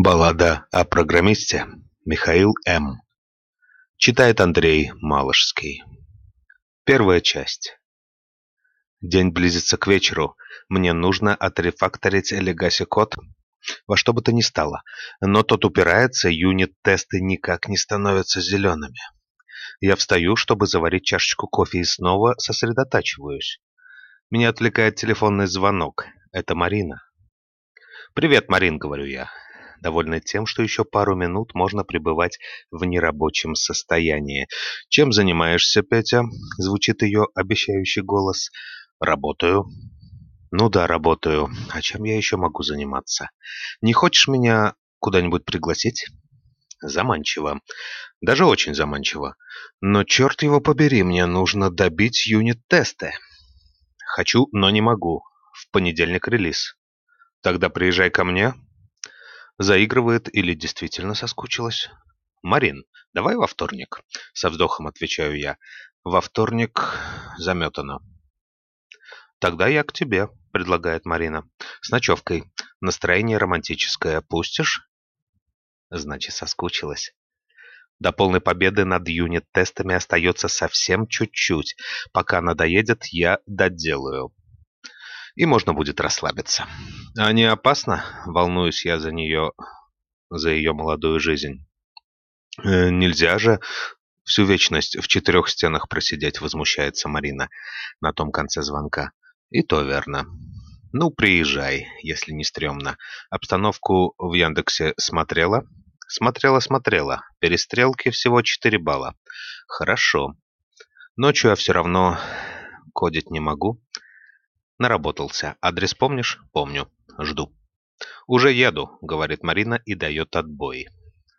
Баллада о программисте Михаил М. Читает Андрей Малышский. Первая часть. День близится к вечеру. Мне нужно отрефакторить Legacy код во что бы то ни стало. Но тот упирается, юнит-тесты никак не становятся зелеными. Я встаю, чтобы заварить чашечку кофе и снова сосредотачиваюсь. Меня отвлекает телефонный звонок. Это Марина. «Привет, Марин», — говорю я довольный тем, что еще пару минут можно пребывать в нерабочем состоянии. «Чем занимаешься, Петя?» — звучит ее обещающий голос. «Работаю». «Ну да, работаю. А чем я еще могу заниматься? Не хочешь меня куда-нибудь пригласить?» Заманчиво. Даже очень заманчиво. Но черт его побери, мне нужно добить юнит-тесты. Хочу, но не могу. В понедельник релиз. Тогда приезжай ко мне, Заигрывает или действительно соскучилась? «Марин, давай во вторник», — со вздохом отвечаю я. «Во вторник заметано». «Тогда я к тебе», — предлагает Марина. «С ночевкой. Настроение романтическое. Пустишь?» Значит, соскучилась. До полной победы над юнит-тестами остается совсем чуть-чуть. Пока надоедет, я доделаю и можно будет расслабиться. А не опасно? Волнуюсь я за нее, за ее молодую жизнь. Э, нельзя же всю вечность в четырех стенах просидеть, возмущается Марина на том конце звонка. И то верно. Ну, приезжай, если не стрёмно. Обстановку в Яндексе смотрела? Смотрела-смотрела. Перестрелки всего 4 балла. Хорошо. Ночью я все равно кодить не могу. Наработался. Адрес помнишь? Помню. Жду. Уже еду, говорит Марина и дает отбой.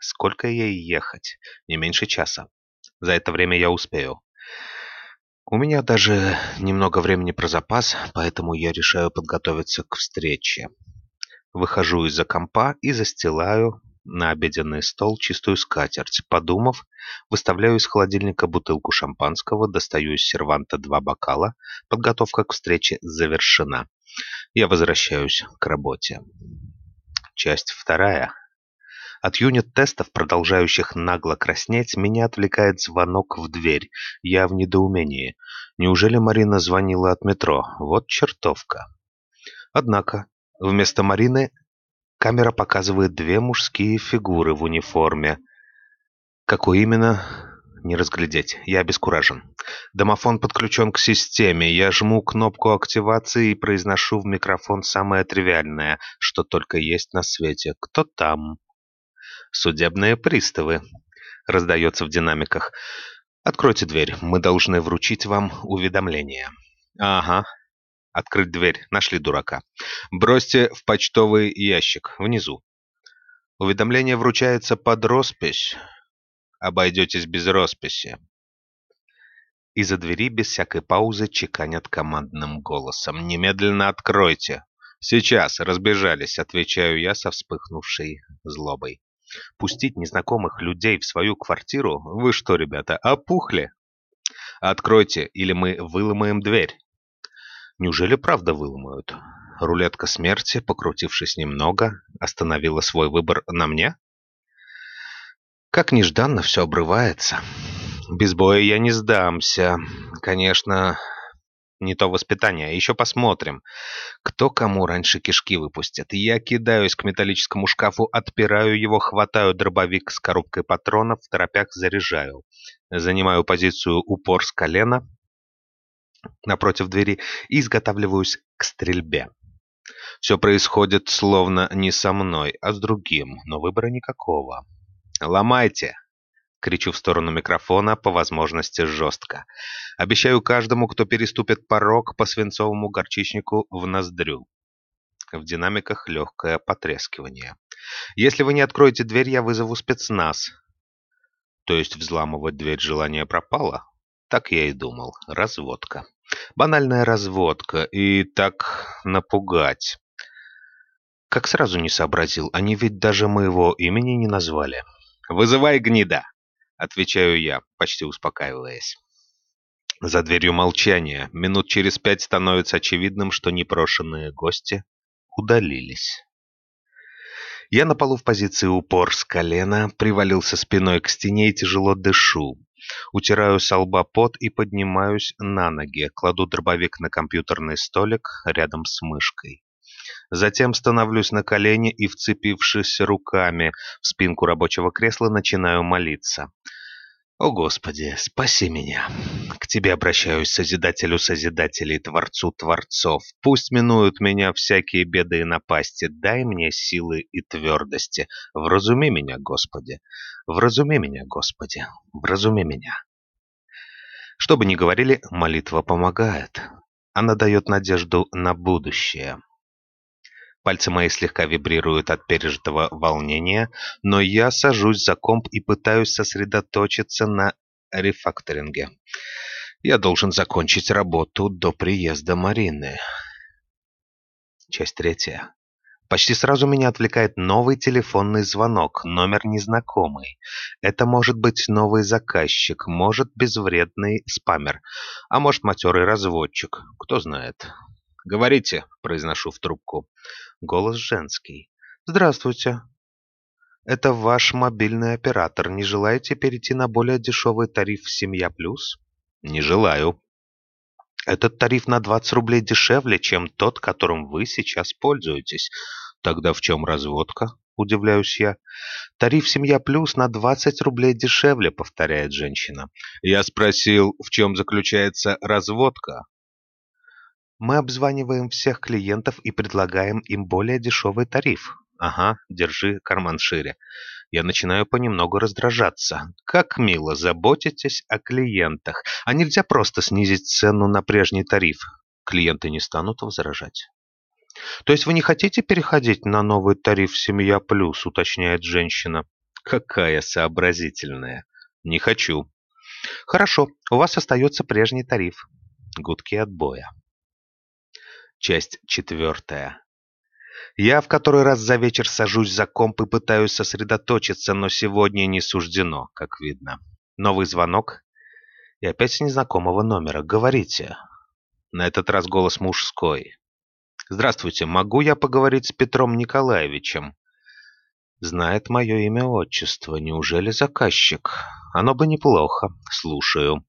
Сколько ей ехать? Не меньше часа. За это время я успею. У меня даже немного времени про запас, поэтому я решаю подготовиться к встрече. Выхожу из-за компа и застилаю на обеденный стол чистую скатерть. Подумав, выставляю из холодильника бутылку шампанского, достаю из серванта два бокала. Подготовка к встрече завершена. Я возвращаюсь к работе. Часть вторая. От юнит-тестов, продолжающих нагло краснеть, меня отвлекает звонок в дверь. Я в недоумении. Неужели Марина звонила от метро? Вот чертовка. Однако, вместо Марины Камера показывает две мужские фигуры в униформе. Какой именно, не разглядеть. Я обескуражен. Домофон подключен к системе. Я жму кнопку активации и произношу в микрофон самое тривиальное, что только есть на свете. Кто там? Судебные приставы. Раздается в динамиках. Откройте дверь. Мы должны вручить вам уведомление. Ага, Открыть дверь. Нашли дурака. Бросьте в почтовый ящик. Внизу. Уведомление вручается под роспись. Обойдетесь без росписи. Из-за двери без всякой паузы чеканят командным голосом. «Немедленно откройте!» «Сейчас, разбежались», — отвечаю я со вспыхнувшей злобой. «Пустить незнакомых людей в свою квартиру? Вы что, ребята, опухли?» «Откройте, или мы выломаем дверь». Неужели правда выломают? Рулетка смерти, покрутившись немного, остановила свой выбор на мне? Как нежданно все обрывается. Без боя я не сдамся. Конечно, не то воспитание. Еще посмотрим, кто кому раньше кишки выпустит. Я кидаюсь к металлическому шкафу, отпираю его, хватаю дробовик с коробкой патронов, в торопях заряжаю. Занимаю позицию упор с колена, напротив двери и изготавливаюсь к стрельбе. Все происходит словно не со мной, а с другим, но выбора никакого. «Ломайте!» — кричу в сторону микрофона, по возможности жестко. Обещаю каждому, кто переступит порог по свинцовому горчичнику в ноздрю. В динамиках легкое потрескивание. «Если вы не откроете дверь, я вызову спецназ». То есть взламывать дверь желание пропало? Так я и думал. Разводка. Банальная разводка. И так напугать. Как сразу не сообразил, они ведь даже моего имени не назвали. «Вызывай гнида!» — отвечаю я, почти успокаиваясь. За дверью молчание. Минут через пять становится очевидным, что непрошенные гости удалились. Я на полу в позиции упор с колена, привалился спиной к стене и тяжело дышу. Утираю с лба пот и поднимаюсь на ноги, кладу дробовик на компьютерный столик рядом с мышкой. Затем становлюсь на колени и, вцепившись руками в спинку рабочего кресла, начинаю молиться. «О Господи, спаси меня! К Тебе обращаюсь, Созидателю Созидателей, Творцу Творцов. Пусть минуют меня всякие беды и напасти. Дай мне силы и твердости. Вразуми меня, Господи! Вразуми меня, Господи! Вразуми меня!» Что бы ни говорили, молитва помогает. Она дает надежду на будущее. Пальцы мои слегка вибрируют от пережитого волнения, но я сажусь за комп и пытаюсь сосредоточиться на рефакторинге. Я должен закончить работу до приезда Марины. Часть третья. Почти сразу меня отвлекает новый телефонный звонок, номер незнакомый. Это может быть новый заказчик, может безвредный спамер, а может матерый разводчик, кто знает. «Говорите», — произношу в трубку. Голос женский. «Здравствуйте. Это ваш мобильный оператор. Не желаете перейти на более дешевый тариф «Семья плюс»?» «Не желаю». «Этот тариф на 20 рублей дешевле, чем тот, которым вы сейчас пользуетесь. Тогда в чем разводка?» Удивляюсь я. «Тариф «Семья плюс» на 20 рублей дешевле», — повторяет женщина. Я спросил, в чем заключается разводка. Мы обзваниваем всех клиентов и предлагаем им более дешевый тариф. Ага, держи карман шире. Я начинаю понемногу раздражаться. Как мило, заботитесь о клиентах. А нельзя просто снизить цену на прежний тариф. Клиенты не станут возражать. То есть вы не хотите переходить на новый тариф «Семья плюс», уточняет женщина. Какая сообразительная. Не хочу. Хорошо, у вас остается прежний тариф. Гудки отбоя. Часть четвертая. Я в который раз за вечер сажусь за комп и пытаюсь сосредоточиться, но сегодня не суждено, как видно. Новый звонок. И опять с незнакомого номера. Говорите. На этот раз голос мужской. Здравствуйте, могу я поговорить с Петром Николаевичем? Знает мое имя-отчество. Неужели заказчик? Оно бы неплохо. Слушаю.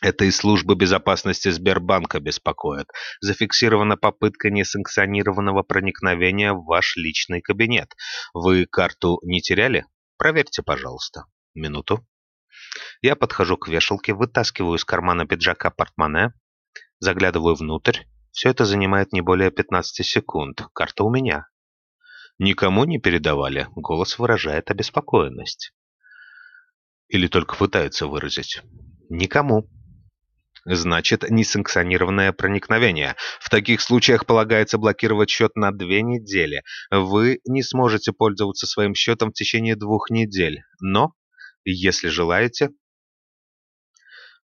Это из службы безопасности Сбербанка беспокоит. Зафиксирована попытка несанкционированного проникновения в ваш личный кабинет. Вы карту не теряли? Проверьте, пожалуйста. Минуту. Я подхожу к вешалке, вытаскиваю из кармана пиджака портмоне, заглядываю внутрь. Все это занимает не более 15 секунд. Карта у меня. Никому не передавали. Голос выражает обеспокоенность. Или только пытается выразить. Никому. Значит, несанкционированное проникновение. В таких случаях полагается блокировать счет на две недели. Вы не сможете пользоваться своим счетом в течение двух недель. Но, если желаете,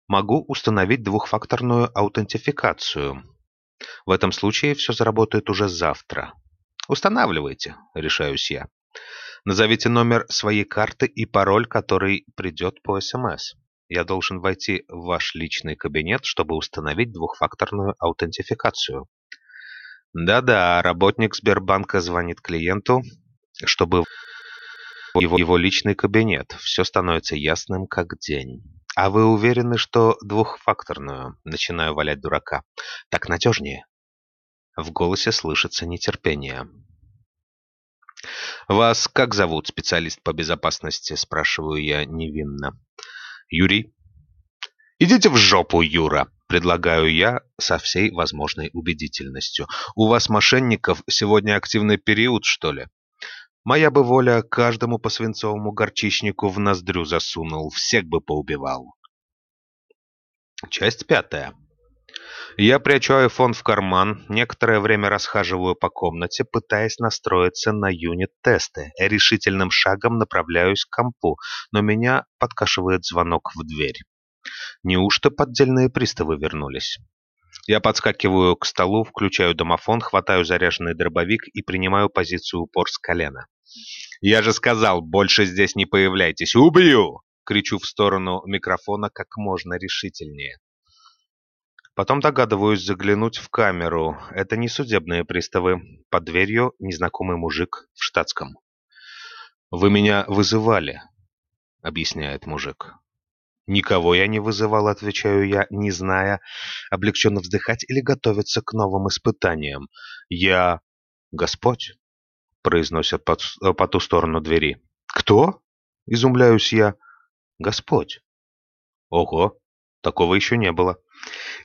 могу установить двухфакторную аутентификацию. В этом случае все заработает уже завтра. Устанавливайте, решаюсь я. Назовите номер своей карты и пароль, который придет по СМС я должен войти в ваш личный кабинет, чтобы установить двухфакторную аутентификацию. Да-да, работник Сбербанка звонит клиенту, чтобы его, его личный кабинет. Все становится ясным, как день. А вы уверены, что двухфакторную? Начинаю валять дурака. Так надежнее. В голосе слышится нетерпение. «Вас как зовут, специалист по безопасности?» – спрашиваю я невинно. Юрий. «Идите в жопу, Юра!» — предлагаю я со всей возможной убедительностью. «У вас, мошенников, сегодня активный период, что ли?» Моя бы воля каждому по свинцовому горчичнику в ноздрю засунул, всех бы поубивал. Часть пятая. Я прячу айфон в карман, некоторое время расхаживаю по комнате, пытаясь настроиться на юнит-тесты. Решительным шагом направляюсь к компу, но меня подкашивает звонок в дверь. Неужто поддельные приставы вернулись? Я подскакиваю к столу, включаю домофон, хватаю заряженный дробовик и принимаю позицию упор с колена. «Я же сказал, больше здесь не появляйтесь! Убью!» Кричу в сторону микрофона как можно решительнее. Потом догадываюсь заглянуть в камеру. Это не судебные приставы. Под дверью незнакомый мужик в штатском. «Вы меня вызывали», — объясняет мужик. «Никого я не вызывал», — отвечаю я, не зная, облегченно вздыхать или готовиться к новым испытаниям. «Я Господь», — произносят по, по ту сторону двери. «Кто?» — изумляюсь я. «Господь». «Ого, такого еще не было».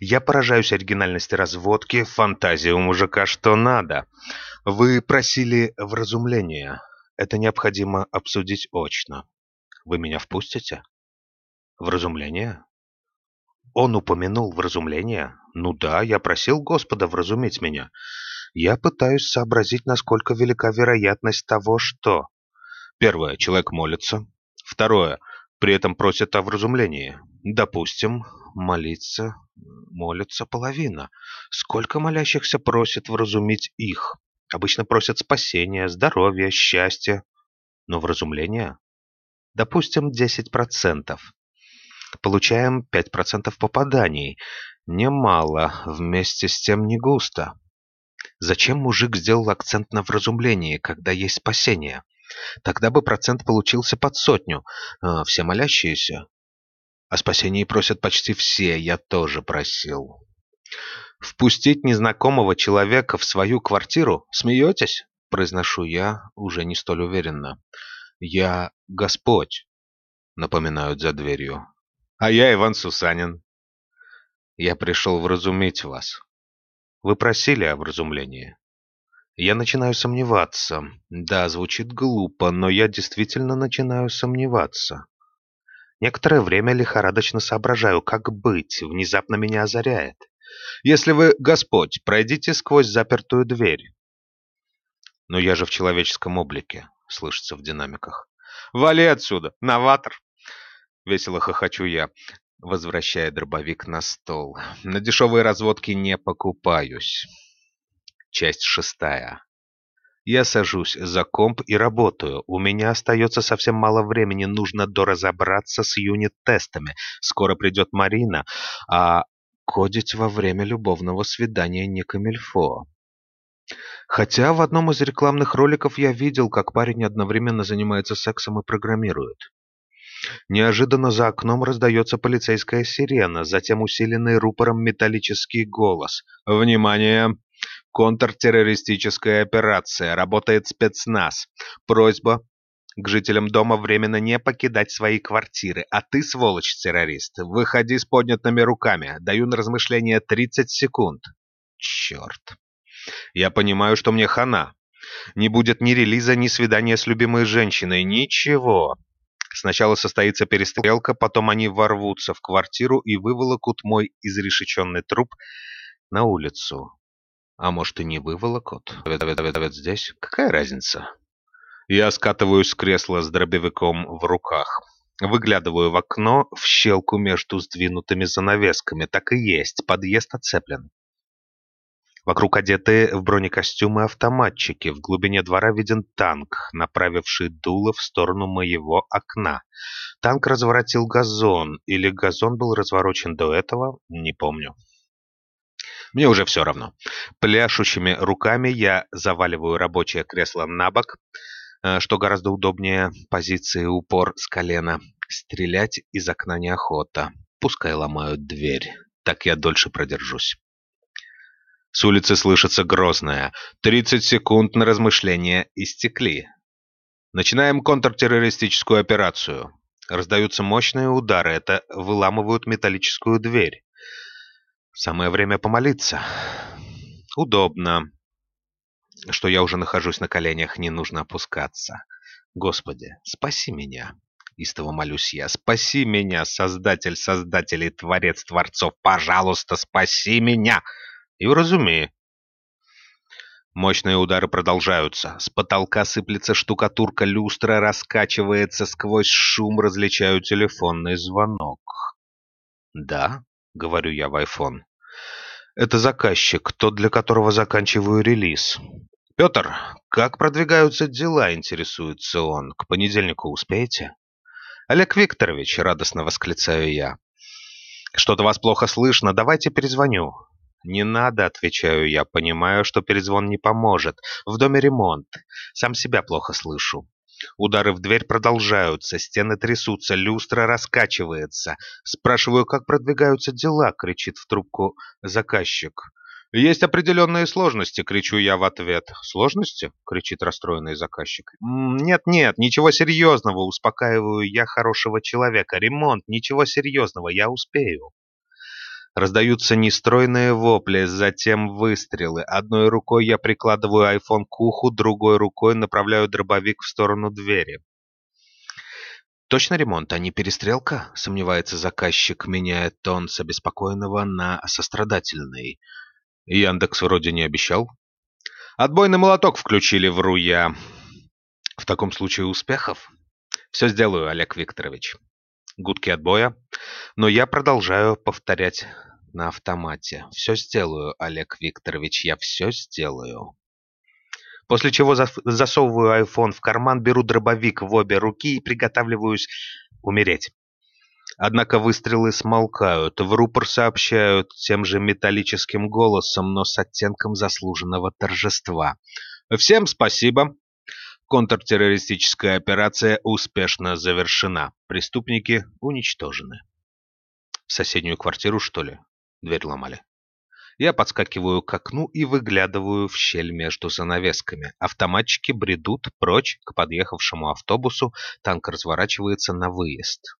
Я поражаюсь оригинальности разводки, фантазии у мужика что надо. Вы просили вразумления. Это необходимо обсудить очно. Вы меня впустите? Вразумление? Он упомянул вразумление? Ну да, я просил Господа вразумить меня. Я пытаюсь сообразить, насколько велика вероятность того, что... Первое. Человек молится. Второе. При этом просит о вразумлении. Допустим, молиться, молится половина. Сколько молящихся просит вразумить их? Обычно просят спасения, здоровья, счастья. Но вразумления? Допустим, 10%. Получаем 5% попаданий. Немало, вместе с тем не густо. Зачем мужик сделал акцент на вразумлении, когда есть спасение? Тогда бы процент получился под сотню. А, все молящиеся. О спасении просят почти все, я тоже просил. Впустить незнакомого человека в свою квартиру? Смеетесь? Произношу я уже не столь уверенно. Я Господь, напоминают за дверью. А я Иван Сусанин. Я пришел вразумить вас. Вы просили о вразумлении. Я начинаю сомневаться. Да, звучит глупо, но я действительно начинаю сомневаться. Некоторое время лихорадочно соображаю, как быть, внезапно меня озаряет. Если вы Господь, пройдите сквозь запертую дверь. Но я же в человеческом облике, слышится в динамиках. Вали отсюда, новатор! Весело хохочу я, возвращая дробовик на стол. На дешевые разводки не покупаюсь. Часть шестая. Я сажусь за комп и работаю. У меня остается совсем мало времени. Нужно доразобраться с юнит-тестами. Скоро придет Марина. А кодить во время любовного свидания не камильфо. Хотя в одном из рекламных роликов я видел, как парень одновременно занимается сексом и программирует. Неожиданно за окном раздается полицейская сирена, затем усиленный рупором металлический голос. «Внимание! Контртеррористическая операция. Работает спецназ. Просьба к жителям дома временно не покидать свои квартиры. А ты, сволочь, террорист, выходи с поднятыми руками. Даю на размышление 30 секунд. Черт. Я понимаю, что мне хана. Не будет ни релиза, ни свидания с любимой женщиной. Ничего. Сначала состоится перестрелка, потом они ворвутся в квартиру и выволокут мой изрешеченный труп на улицу. А может и не выволокут? Ведь здесь? Какая разница? Я скатываюсь с кресла с дробовиком в руках. Выглядываю в окно в щелку между сдвинутыми занавесками. Так и есть, подъезд оцеплен. Вокруг одетые в бронекостюмы автоматчики. В глубине двора виден танк, направивший дуло в сторону моего окна. Танк разворотил газон, или газон был разворочен до этого, не помню. Мне уже все равно. Пляшущими руками я заваливаю рабочее кресло на бок, э, что гораздо удобнее позиции упор с колена. Стрелять из окна неохота. Пускай ломают дверь. Так я дольше продержусь. С улицы слышится грозное. Тридцать секунд на размышления истекли. Начинаем контртеррористическую операцию. Раздаются мощные удары. Это выламывают металлическую дверь. Самое время помолиться. Удобно. Что я уже нахожусь на коленях, не нужно опускаться. Господи, спаси меня. Истово молюсь я. Спаси меня, Создатель Создателей, Творец Творцов. Пожалуйста, спаси меня. И вразуми. Мощные удары продолжаются. С потолка сыплется штукатурка, люстра раскачивается, сквозь шум различаю телефонный звонок. «Да», — говорю я в айфон. «Это заказчик, тот, для которого заканчиваю релиз». «Петр, как продвигаются дела?» — интересуется он. «К понедельнику успеете?» «Олег Викторович», — радостно восклицаю я. «Что-то вас плохо слышно, давайте перезвоню». «Не надо», — отвечаю я, понимаю, что перезвон не поможет. В доме ремонт. Сам себя плохо слышу. Удары в дверь продолжаются, стены трясутся, люстра раскачивается. Спрашиваю, как продвигаются дела, кричит в трубку заказчик. «Есть определенные сложности», — кричу я в ответ. «Сложности?» — кричит расстроенный заказчик. «Нет-нет, ничего серьезного», — успокаиваю я хорошего человека. «Ремонт, ничего серьезного, я успею». Раздаются нестройные вопли, затем выстрелы. Одной рукой я прикладываю айфон к уху, другой рукой направляю дробовик в сторону двери. «Точно ремонт, а не перестрелка?» — сомневается заказчик, меняя тон с обеспокоенного на сострадательный. Яндекс вроде не обещал. «Отбойный молоток включили, вру я». «В таком случае успехов?» «Все сделаю, Олег Викторович» гудки отбоя, но я продолжаю повторять на автомате. «Все сделаю, Олег Викторович, я все сделаю». После чего засовываю айфон в карман, беру дробовик в обе руки и приготавливаюсь умереть. Однако выстрелы смолкают, в рупор сообщают тем же металлическим голосом, но с оттенком заслуженного торжества. «Всем спасибо. Контртеррористическая операция успешно завершена. Преступники уничтожены. В соседнюю квартиру, что ли? Дверь ломали. Я подскакиваю к окну и выглядываю в щель между занавесками. Автоматчики бредут прочь к подъехавшему автобусу, танк разворачивается на выезд.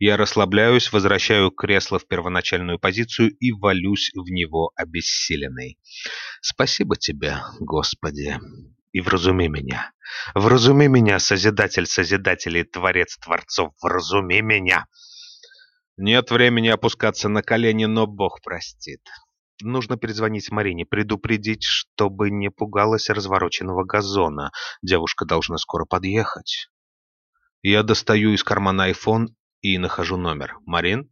Я расслабляюсь, возвращаю кресло в первоначальную позицию и валюсь в него обессиленный. Спасибо тебе, Господи и вразуми меня. Вразуми меня, Созидатель Созидателей, Творец Творцов, вразуми меня. Нет времени опускаться на колени, но Бог простит. Нужно перезвонить Марине, предупредить, чтобы не пугалась развороченного газона. Девушка должна скоро подъехать. Я достаю из кармана айфон и нахожу номер. «Марин?»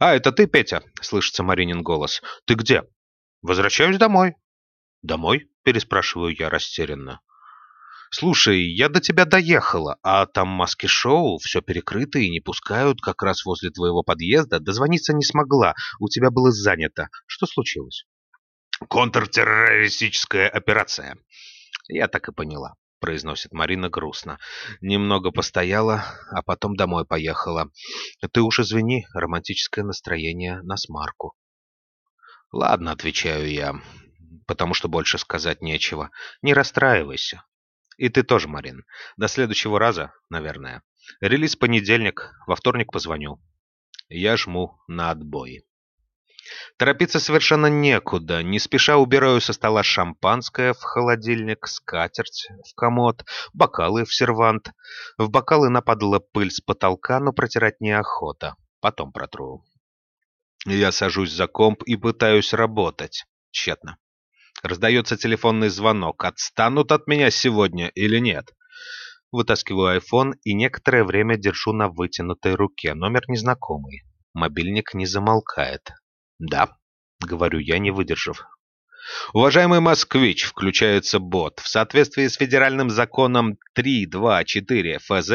«А, это ты, Петя?» — слышится Маринин голос. «Ты где?» «Возвращаюсь домой». «Домой?» — переспрашиваю я растерянно. «Слушай, я до тебя доехала, а там маски-шоу, все перекрыто и не пускают как раз возле твоего подъезда. Дозвониться не смогла, у тебя было занято. Что случилось?» «Контртеррористическая операция». «Я так и поняла», — произносит Марина грустно. «Немного постояла, а потом домой поехала. Ты уж извини, романтическое настроение на смарку». «Ладно», — отвечаю я, потому что больше сказать нечего. Не расстраивайся. И ты тоже, Марин. До следующего раза, наверное. Релиз понедельник, во вторник позвоню. Я жму на отбой. Торопиться совершенно некуда. Не спеша убираю со стола шампанское в холодильник, скатерть в комод, бокалы в сервант. В бокалы нападала пыль с потолка, но протирать неохота. Потом протру. Я сажусь за комп и пытаюсь работать. Тщетно. Раздается телефонный звонок. Отстанут от меня сегодня или нет? Вытаскиваю iPhone и некоторое время держу на вытянутой руке. Номер незнакомый. Мобильник не замолкает. «Да», — говорю я, не выдержав. Уважаемый москвич, включается бот. В соответствии с федеральным законом 324 ФЗ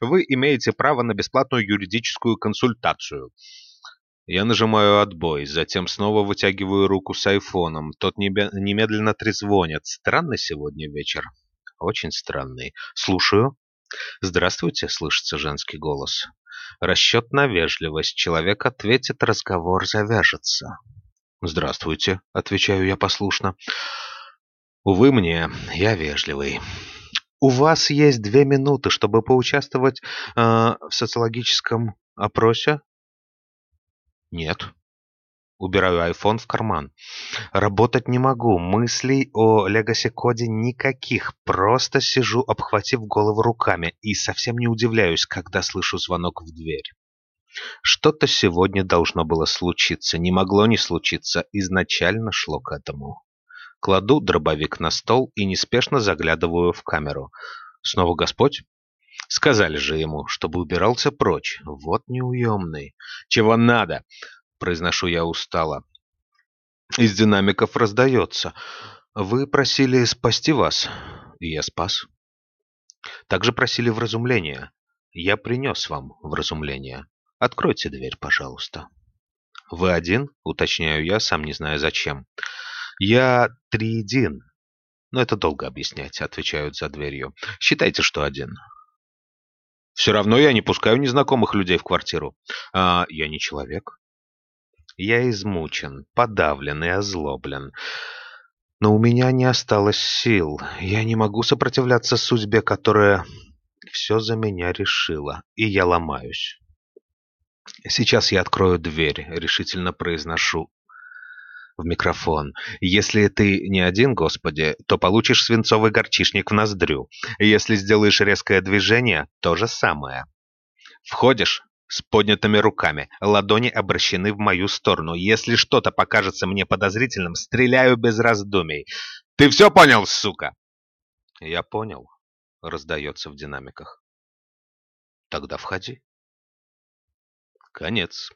вы имеете право на бесплатную юридическую консультацию. Я нажимаю отбой, затем снова вытягиваю руку с айфоном. Тот немедленно трезвонит. Странный сегодня вечер. Очень странный. Слушаю. «Здравствуйте», — слышится женский голос. Расчет на вежливость. Человек ответит, разговор завяжется. «Здравствуйте», — отвечаю я послушно. «Увы мне, я вежливый». «У вас есть две минуты, чтобы поучаствовать э, в социологическом опросе?» Нет. Убираю iPhone в карман. Работать не могу. Мыслей о Legacy-коде никаких. Просто сижу, обхватив голову руками, и совсем не удивляюсь, когда слышу звонок в дверь. Что-то сегодня должно было случиться. Не могло не случиться. Изначально шло к этому. Кладу дробовик на стол и неспешно заглядываю в камеру. Снова Господь? Сказали же ему, чтобы убирался прочь. Вот неуемный. «Чего надо?» — произношу я устало. Из динамиков раздается. «Вы просили спасти вас, и я спас. Также просили вразумления. Я принес вам вразумление. Откройте дверь, пожалуйста. Вы один? Уточняю я, сам не знаю зачем. Я триедин. Но это долго объяснять, отвечают за дверью. Считайте, что один. Все равно я не пускаю незнакомых людей в квартиру. А я не человек. Я измучен, подавлен и озлоблен. Но у меня не осталось сил. Я не могу сопротивляться судьбе, которая все за меня решила, и я ломаюсь. Сейчас я открою дверь, решительно произношу в микрофон. Если ты не один, Господи, то получишь свинцовый горчишник в ноздрю. Если сделаешь резкое движение, то же самое. Входишь с поднятыми руками, ладони обращены в мою сторону. Если что-то покажется мне подозрительным, стреляю без раздумий. Ты все понял, сука? Я понял, раздается в динамиках. Тогда входи. Конец.